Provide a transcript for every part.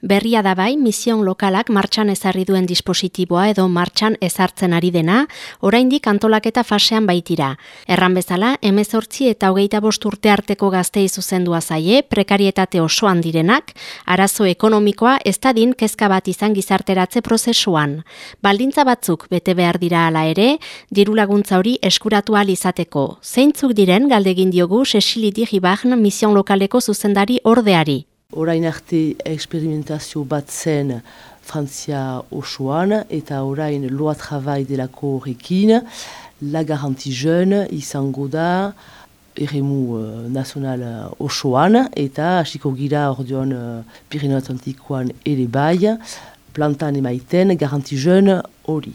Berria da bai, mision lokalak martxan ezarri duen dispositiboa edo martxan ezartzen ari dena, oraindik antolaketa fasean baitira. Erran bezala, emezortzi eta hogeita bost urte arteko gaztei zuzendua zaie, prekarietate osoan direnak, arazo ekonomikoa ez din kezka bat izan gizarteratze prozesuan. Baldintza batzuk bete behar dira ala ere, diru laguntza hori eskuratu izateko. Zeintzuk diren galdegin diogu Cecily Diribahn mision lokaleko zuzendari ordeari. Orain arte eksperimentazio bat zen Frantzia osoan eta orain loa travai delako horrekin la garanti jeune izango da eremu uh, nazional osoan eta hasiko gira ordeon uh, Pirino Atlantikoan ere bai plantan emaiten garanti jeune hori.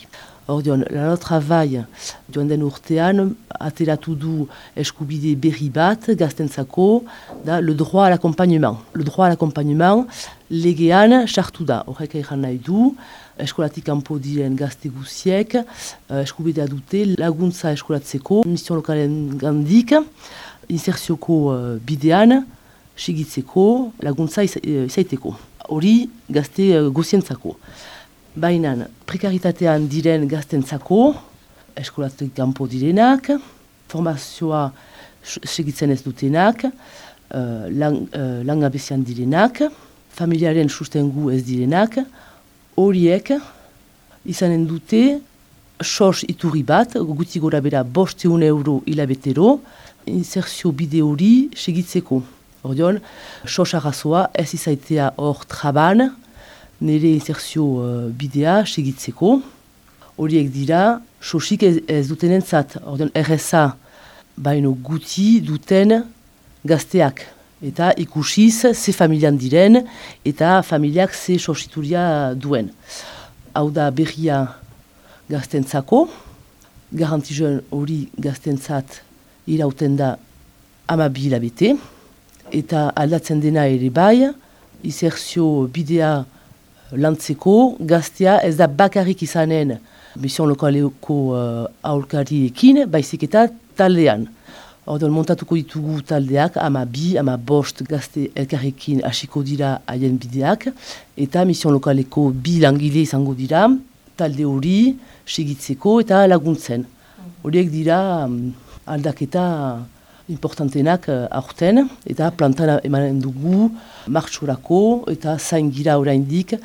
Ordeon, la loi travail joan den urtean ateratu du eskubide berri bat gaztentzako da le droit à l'accompagnement. Le droit à l'accompagnement legean sartu da. Horrek egin nahi du, eskolatik kanpo diren gazte guziek, uh, eskubidea dute laguntza eskolatzeko, mission lokalen gandik, inserzioko uh, bidean, sigitzeko, laguntza izaiteko. Hori gazte uh, guzientzako. Baina prekaritatean diren gaztentzako, eskolatik kanpo direnak, formazioa segitzen ez dutenak, uh, lang, uh, langabezian direnak, familiaren sustengu ez direnak, horiek izanen dute sos iturri bat, guti gora bera bosteun euro hilabetero, inserzio bide hori segitzeko. Ordeon, sos arrazoa ez izaitea hor traban, nire inserzio uh, bidea segitzeko. Horiek dira, sosik ez, ez duten entzat, ordean RSA baino guti duten gazteak. Eta ikusiz ze familian diren eta familiak ze sosituria duen. Hau da berria gaztentzako, garantizioen hori gaztentzat irauten da ama bete, eta aldatzen dena ere bai, izerzio bidea lantzeko, gaztea ez da bakarrik izanen mission lokaleko uh, aurkariekin, baizik eta taldean. Ordon montatuko ditugu taldeak, ama bi, ama bost gazte elkarrekin hasiko dira haien bideak, eta mission lokaleko bi langile izango dira, talde hori, segitzeko eta laguntzen. Horiek dira um, aldaketa importantenak uh, aurten eta plantan emanen dugu martxorako eta zain gira oraindik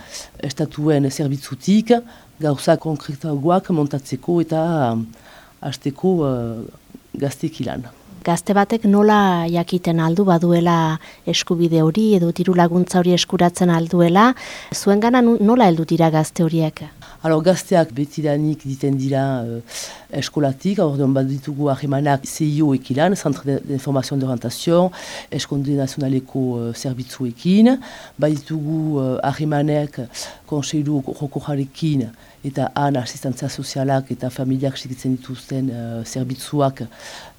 estatuen zerbitzutik gauza konkretagoak montatzeko eta um, hasteko uh, gaztekilan. Gazte batek nola jakiten aldu baduela eskubide hori edo diru laguntza hori eskuratzen alduela, zuen gana nola heldu dira gazte horiek? Alors, gazteak betidanik diten dira uh, eskolatik, ordean bat ditugu ahemanak CIO ekilan, Centre d'Information d'Orientation, Eskonde Nazionaleko uh, Zerbitzuekin, bat ditugu uh, ahemanek konseilu joko jarekin eta han asistentzia sozialak eta familiak segitzen dituzten uh, zerbitzuak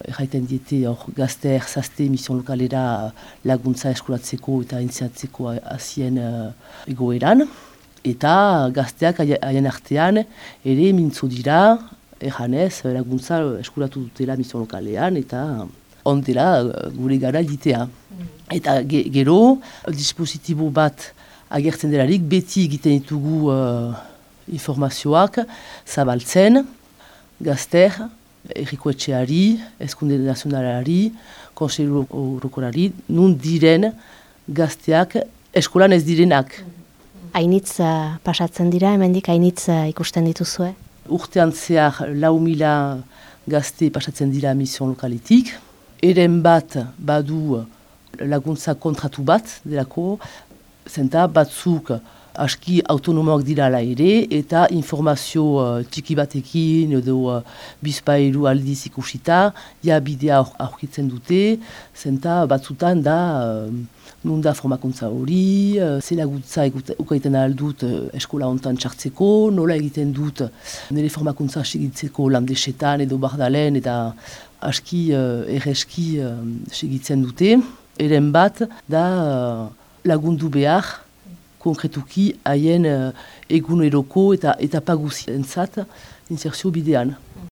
erraiten diete hor gazte erzazte mission lokalera laguntza eskolatzeko eta intziatzeko azien uh, egoeran eta gazteak haien artean ere mintzo dira erranez laguntza eskuratu dutela mission lokalean eta ondela gure gara ditea. Mm. Eta gero, dispositibo bat agertzen delarik, beti egiten ditugu uh, informazioak zabaltzen, gazter, erriko etxeari, eskunde nazionalari, konseilu orokorari, nun diren gazteak eskolan ez direnak. Hainitz pasatzen dira, hemendik hainitz ikusten dituzue? Urtean zehar lau mila gazte pasatzen dira mission lokalitik. Eren bat badu laguntza kontratu bat, delako, zenta batzuk aski autonomoak dira la ere, eta informazio uh, txiki batekin edo uh, bizpailu aldiz ikusita, ja bidea aurkitzen dute, zenta batzutan da uh, nunda formakuntza hori, uh, zelagutza ukaiten aldut uh, eskola hontan txartzeko, nola egiten dut nire formakuntza segitzeko landesetan edo bardalen, eta aski uh, erreski uh, segitzen dute. Eren bat da uh, lagundu behar, konkretuki haien uh, eguneroko eta eta paguzientzat inserzio bidean.